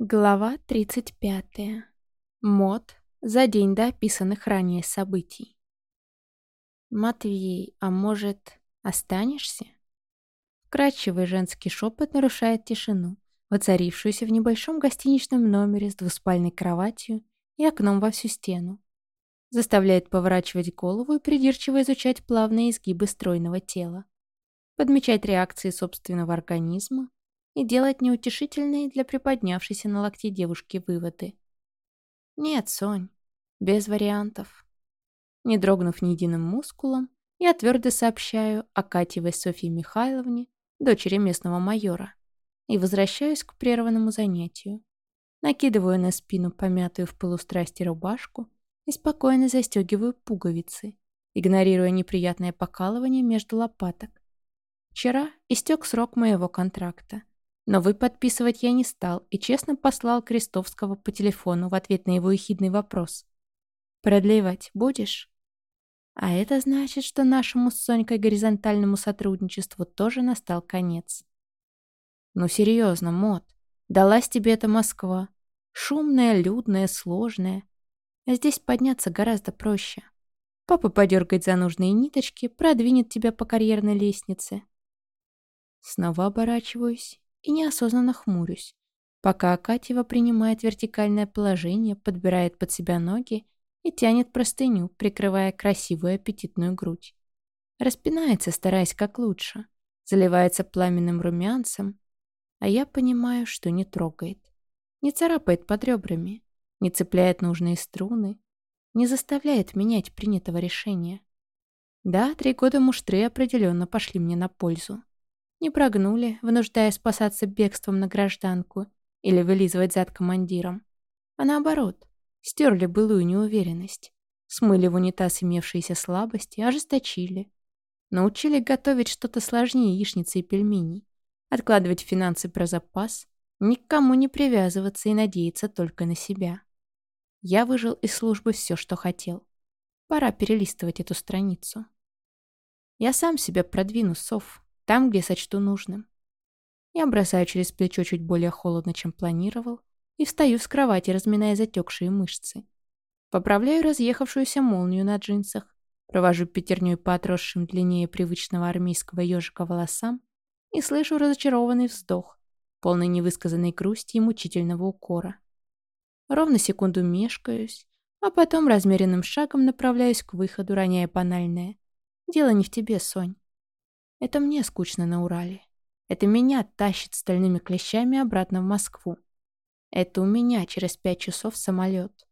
Глава 35. Мод за день до описанных ранее событий. «Матвей, а может, останешься?» Вкрадчивый женский шепот нарушает тишину, воцарившуюся в небольшом гостиничном номере с двуспальной кроватью и окном во всю стену. Заставляет поворачивать голову и придирчиво изучать плавные изгибы стройного тела. Подмечать реакции собственного организма, и делать неутешительные для приподнявшейся на локте девушки выводы. Нет, Сонь, без вариантов. Не дрогнув ни единым мускулом, я твердо сообщаю о Катевой Софье Михайловне, дочери местного майора, и возвращаюсь к прерванному занятию. Накидываю на спину помятую в полустрасти рубашку и спокойно застегиваю пуговицы, игнорируя неприятное покалывание между лопаток. Вчера истек срок моего контракта, но вы подписывать я не стал и честно послал Крестовского по телефону в ответ на его ехидный вопрос. «Продлевать будешь?» А это значит, что нашему с Сонькой горизонтальному сотрудничеству тоже настал конец. Ну серьезно, Мот, далась тебе эта Москва. Шумная, людная, сложная. А здесь подняться гораздо проще. Папа подергает за нужные ниточки, продвинет тебя по карьерной лестнице. Снова оборачиваюсь и неосознанно хмурюсь, пока Акатьева принимает вертикальное положение, подбирает под себя ноги и тянет простыню, прикрывая красивую аппетитную грудь. Распинается, стараясь как лучше, заливается пламенным румянцем, а я понимаю, что не трогает. Не царапает под ребрами, не цепляет нужные струны, не заставляет менять принятого решения. Да, три года муштры определенно пошли мне на пользу. Не прогнули, вынуждая спасаться бегством на гражданку или вылизывать зад командиром. А наоборот, стерли былую неуверенность. Смыли в унитаз имевшиеся слабости, ожесточили. Научили готовить что-то сложнее яичницы и пельменей. Откладывать финансы про запас, никому не привязываться и надеяться только на себя. Я выжил из службы все, что хотел. Пора перелистывать эту страницу. Я сам себя продвину, Сов, там, где сочту нужным. Я бросаю через плечо чуть более холодно, чем планировал, и встаю с кровати, разминая затекшие мышцы. Поправляю разъехавшуюся молнию на джинсах, провожу пятерней по отросшим длиннее привычного армейского ежика волосам и слышу разочарованный вздох, полный невысказанной грусти и мучительного укора. Ровно секунду мешкаюсь, а потом размеренным шагом направляюсь к выходу, роняя банальное. «Дело не в тебе, Сонь. Это мне скучно на Урале. Это меня тащит стальными клещами обратно в Москву. Это у меня через пять часов самолет.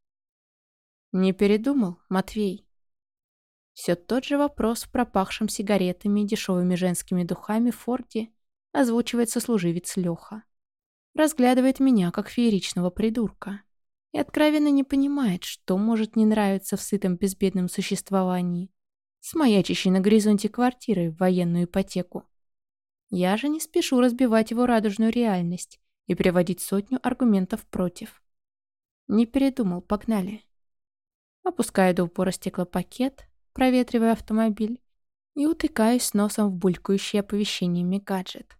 Не передумал, Матвей? Все тот же вопрос в пропахшем сигаретами и дешевыми женскими духами Форде озвучивает сослуживец Леха. Разглядывает меня, как фееричного придурка. И откровенно не понимает, что может не нравиться в сытом безбедном существовании с маячащей на горизонте квартирой в военную ипотеку. Я же не спешу разбивать его радужную реальность и приводить сотню аргументов против. Не передумал, погнали. Опускаю до упора стеклопакет, проветривая автомобиль, и утыкаюсь носом в булькающий оповещениями гаджет.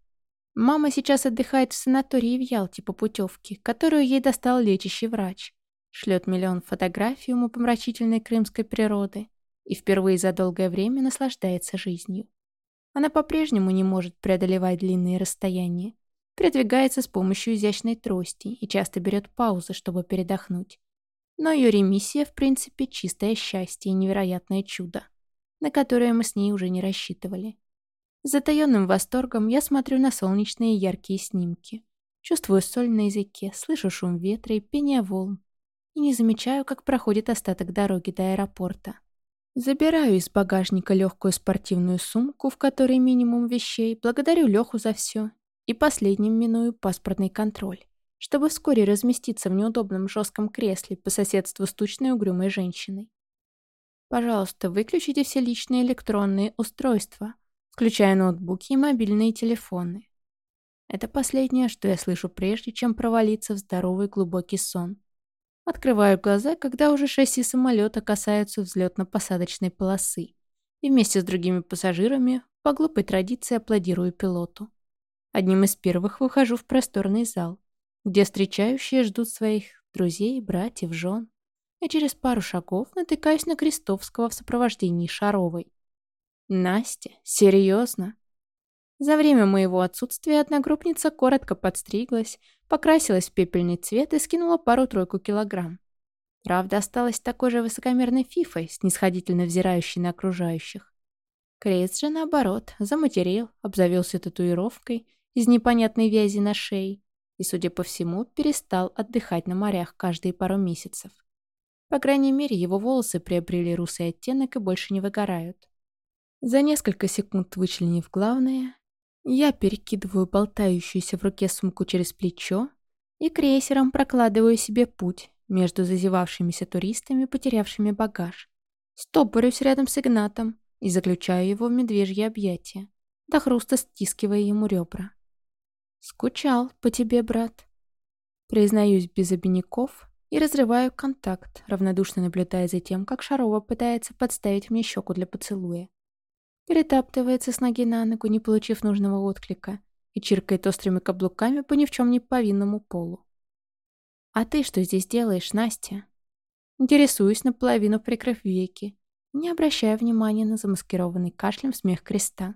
Мама сейчас отдыхает в санатории в Ялте по путевке, которую ей достал лечащий врач. Шлет миллион фотографий умопомрачительной крымской природы, и впервые за долгое время наслаждается жизнью. Она по-прежнему не может преодолевать длинные расстояния, передвигается с помощью изящной трости и часто берет паузы, чтобы передохнуть. Но ее ремиссия, в принципе, чистое счастье и невероятное чудо, на которое мы с ней уже не рассчитывали. С затаенным восторгом я смотрю на солнечные яркие снимки, чувствую соль на языке, слышу шум ветра и пение волн, и не замечаю, как проходит остаток дороги до аэропорта. Забираю из багажника легкую спортивную сумку, в которой минимум вещей, благодарю Леху за все и последним миную паспортный контроль, чтобы вскоре разместиться в неудобном жестком кресле по соседству с тучной угрюмой женщиной. Пожалуйста, выключите все личные электронные устройства, включая ноутбуки и мобильные телефоны. Это последнее, что я слышу прежде, чем провалиться в здоровый глубокий сон. Открываю глаза, когда уже шасси самолета касаются взлетно-посадочной полосы. И вместе с другими пассажирами, по глупой традиции, аплодирую пилоту. Одним из первых выхожу в просторный зал, где встречающие ждут своих друзей, братьев, жен. И через пару шагов натыкаюсь на Крестовского в сопровождении Шаровой. Настя, серьезно? За время моего отсутствия одногруппница коротко подстриглась, покрасилась в пепельный цвет и скинула пару-тройку килограмм. Правда, осталась такой же высокомерной фифой, снисходительно взирающей на окружающих. Крест же, наоборот, заматерел, обзавелся татуировкой из непонятной вязи на шее и, судя по всему, перестал отдыхать на морях каждые пару месяцев. По крайней мере, его волосы приобрели русый оттенок и больше не выгорают. За несколько секунд вычленив главное, я перекидываю болтающуюся в руке сумку через плечо и крейсером прокладываю себе путь между зазевавшимися туристами, потерявшими багаж. Стопорюсь рядом с Игнатом и заключаю его в медвежье объятия, до хруста стискивая ему ребра. «Скучал по тебе, брат». Признаюсь без обиняков и разрываю контакт, равнодушно наблюдая за тем, как Шарова пытается подставить мне щеку для поцелуя. Перетаптывается с ноги на ногу, не получив нужного отклика, и чиркает острыми каблуками по ни в чем не повинному полу. «А ты что здесь делаешь, Настя?» Интересуюсь, наполовину прикрыв веки, не обращая внимания на замаскированный кашлем смех креста.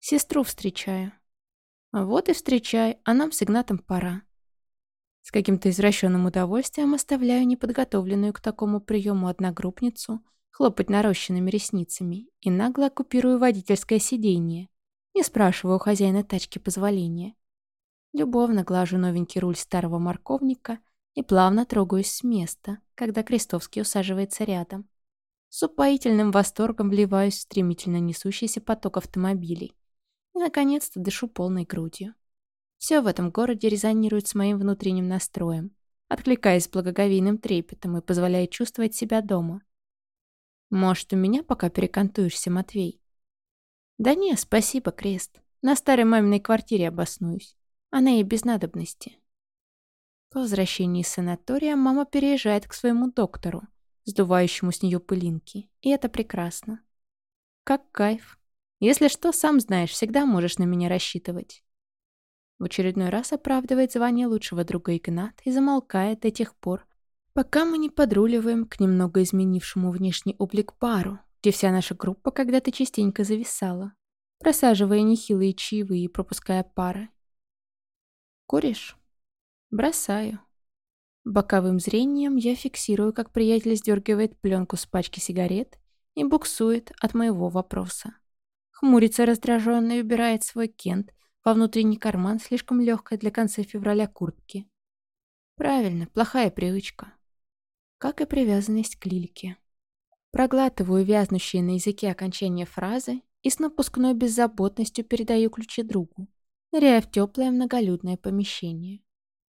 «Сестру встречаю». «Вот и встречай, а нам с Игнатом пора». С каким-то извращенным удовольствием оставляю неподготовленную к такому приему одногруппницу хлопать нарощенными ресницами и нагло оккупирую водительское сиденье, не спрашивая у хозяина тачки позволения. Любовно глажу новенький руль старого морковника и плавно трогаюсь с места, когда Крестовский усаживается рядом. С упоительным восторгом вливаюсь в стремительно несущийся поток автомобилей. И, наконец-то, дышу полной грудью. Все в этом городе резонирует с моим внутренним настроем, откликаясь благоговейным трепетом и позволяя чувствовать себя дома. Может, у меня пока перекантуешься, Матвей? Да не, спасибо, Крест. На старой маминой квартире обоснуюсь. Она ей без надобности. По возвращении из санатория мама переезжает к своему доктору, сдувающему с нее пылинки, и это прекрасно. Как кайф. Если что, сам знаешь, всегда можешь на меня рассчитывать. В очередной раз оправдывает звание лучшего друга Игнат и замолкает до тех пор, пока мы не подруливаем к немного изменившему внешний облик пару, где вся наша группа когда-то частенько зависала, просаживая нехилые чаевые и пропуская пары, «Куришь?» «Бросаю». Боковым зрением я фиксирую, как приятель сдергивает пленку с пачки сигарет и буксует от моего вопроса. Хмурится раздраженно и убирает свой кент во внутренний карман слишком легкой для конца февраля куртки. Правильно, плохая привычка. Как и привязанность к лильке. Проглатываю вязнущие на языке окончания фразы и с напускной беззаботностью передаю ключи другу ныряя в теплое многолюдное помещение.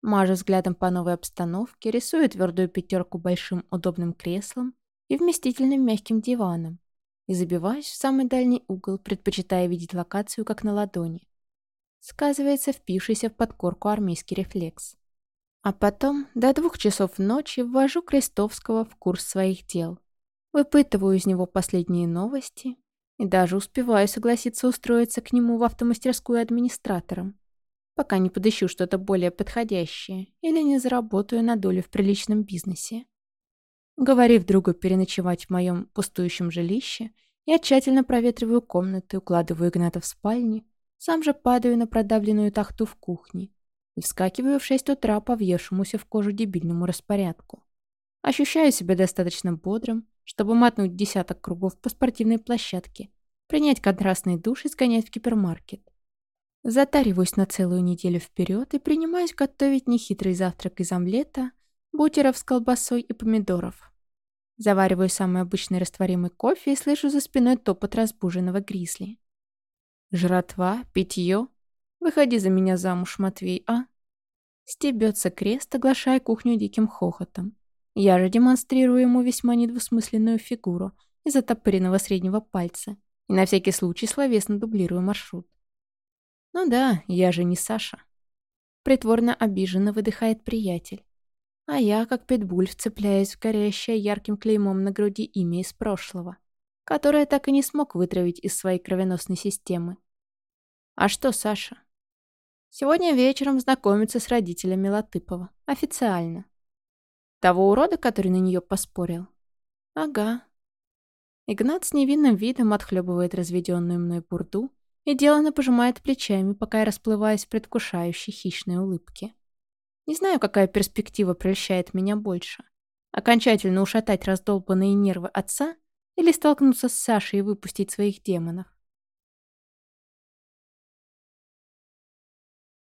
Мажу взглядом по новой обстановке, рисую твердую пятерку большим удобным креслом и вместительным мягким диваном и забиваюсь в самый дальний угол, предпочитая видеть локацию как на ладони. Сказывается впившийся в подкорку армейский рефлекс. А потом до двух часов ночи ввожу Крестовского в курс своих дел. Выпытываю из него последние новости, и даже успеваю согласиться устроиться к нему в автомастерскую администратором, пока не подыщу что-то более подходящее или не заработаю на долю в приличном бизнесе. Говорив другу переночевать в моем пустующем жилище, я тщательно проветриваю комнаты, укладываю Игната в спальне, сам же падаю на продавленную тахту в кухне и вскакиваю в 6 утра по въевшемуся в кожу дебильному распорядку. Ощущаю себя достаточно бодрым, чтобы мотнуть десяток кругов по спортивной площадке, принять контрастный душ и сгонять в гипермаркет. Затариваюсь на целую неделю вперед и принимаюсь готовить нехитрый завтрак из омлета, бутеров с колбасой и помидоров. Завариваю самый обычный растворимый кофе и слышу за спиной топот разбуженного гризли. «Жратва? Питье? Выходи за меня замуж, Матвей, а?» Стебется крест, оглашая кухню диким хохотом. Я же демонстрирую ему весьма недвусмысленную фигуру из отопыренного среднего пальца и на всякий случай словесно дублирую маршрут. Ну да, я же не Саша. Притворно обиженно выдыхает приятель. А я, как питбуль, вцепляюсь в горящее ярким клеймом на груди имя из прошлого, которое так и не смог вытравить из своей кровеносной системы. А что, Саша? Сегодня вечером знакомиться с родителями Латыпова. Официально. Того урода, который на нее поспорил? Ага. Игнат с невинным видом отхлебывает разведенную мной бурду и деланно пожимает плечами, пока я расплываюсь в предвкушающей хищной улыбке. Не знаю, какая перспектива прельщает меня больше. Окончательно ушатать раздолбанные нервы отца или столкнуться с Сашей и выпустить своих демонов.